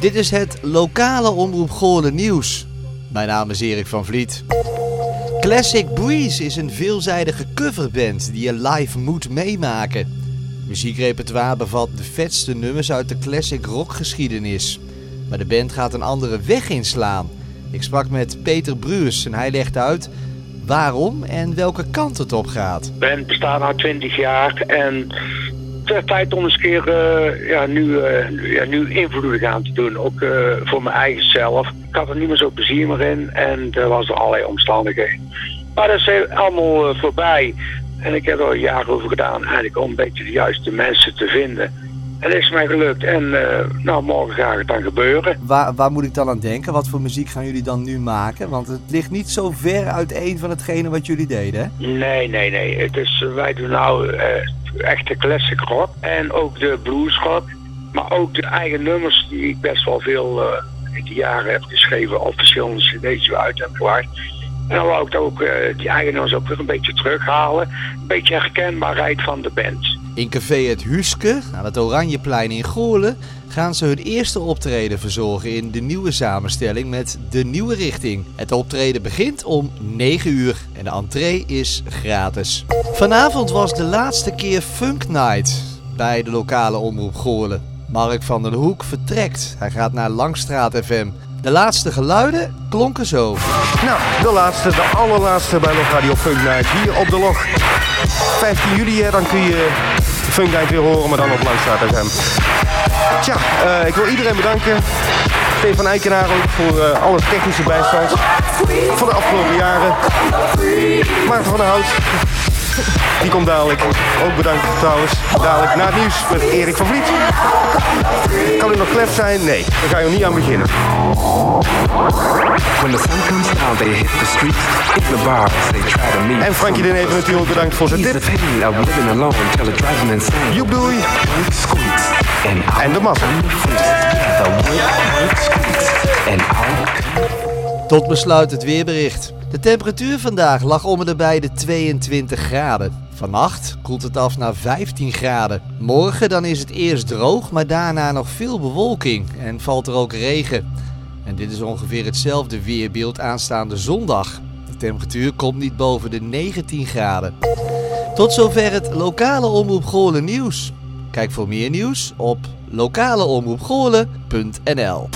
Dit is het lokale Omroep Goorlen nieuws. Mijn naam is Erik van Vliet. Classic Breeze is een veelzijdige coverband die je live moet meemaken. Muziekrepertoire bevat de vetste nummers uit de classic rockgeschiedenis. Maar de band gaat een andere weg inslaan. Ik sprak met Peter Bruurs en hij legt uit waarom en welke kant het op gaat. De band bestaat nu 20 jaar en is tijd om eens een keer eh, ja, nu, uh, ja, nu invloeden aan te doen. Ook uh, voor mijn eigen zelf. Ik had er niet meer zo plezier meer in en er was er allerlei omstandigheden. Maar dat is allemaal voorbij. En ik heb er al jaren over gedaan eigenlijk om een beetje de juiste mensen te vinden. En dat is mij gelukt. En nou, morgen gaat het dan gebeuren. Waar, waar moet ik dan aan denken? Wat voor muziek gaan jullie dan nu maken? Want het ligt niet zo ver uiteen van hetgene wat jullie deden, hè? Nee, nee, nee. Het is, wij doen nou echte classic rock. En ook de blues rock. Maar ook de eigen nummers die ik best wel veel uh, in de jaren heb geschreven. Op verschillende cd's uit heb gebracht. En dan wou ik ook die eigen nummers ook weer een beetje terughalen. Een beetje herkenbaarheid van de band. In café Het Huske, aan het Oranjeplein in Goorlen, gaan ze hun eerste optreden verzorgen in de nieuwe samenstelling met De Nieuwe Richting. Het optreden begint om 9 uur en de entree is gratis. Vanavond was de laatste keer Funk Night bij de lokale omroep Goorlen. Mark van den Hoek vertrekt. Hij gaat naar Langstraat FM. De laatste geluiden klonken zo. Nou, de laatste, de allerlaatste bij Log Radio Funk Night hier op de log. 15 juli, hè, dan kun je Funk Night weer horen, maar dan op Langstraat FM. Tja, uh, ik wil iedereen bedanken. Stefan Eikenaar ook voor uh, alle technische bijstand van de afgelopen jaren. Maarten van der Hout, die komt dadelijk. Ook bedankt trouwens. Dadelijk na het nieuws met Erik van Vliet. Kan u nog klef zijn? Nee, daar ga je nog niet aan beginnen. When the sun comes down, they hit the streets, hit the bars, they try to meet. En Frankie Den even natuurlijk bedankt voor zijn tip. The pain of living alone till it drives him insane. Joep doei. En de massa. Tot besluit het weerbericht. De temperatuur vandaag lag om en bij de 22 graden. Vannacht koelt het af naar 15 graden. Morgen dan is het eerst droog, maar daarna nog veel bewolking en valt er ook regen. En dit is ongeveer hetzelfde weerbeeld aanstaande zondag. De temperatuur komt niet boven de 19 graden. Tot zover het lokale Omroep Goorlen nieuws. Kijk voor meer nieuws op lokaleomroepgoorlen.nl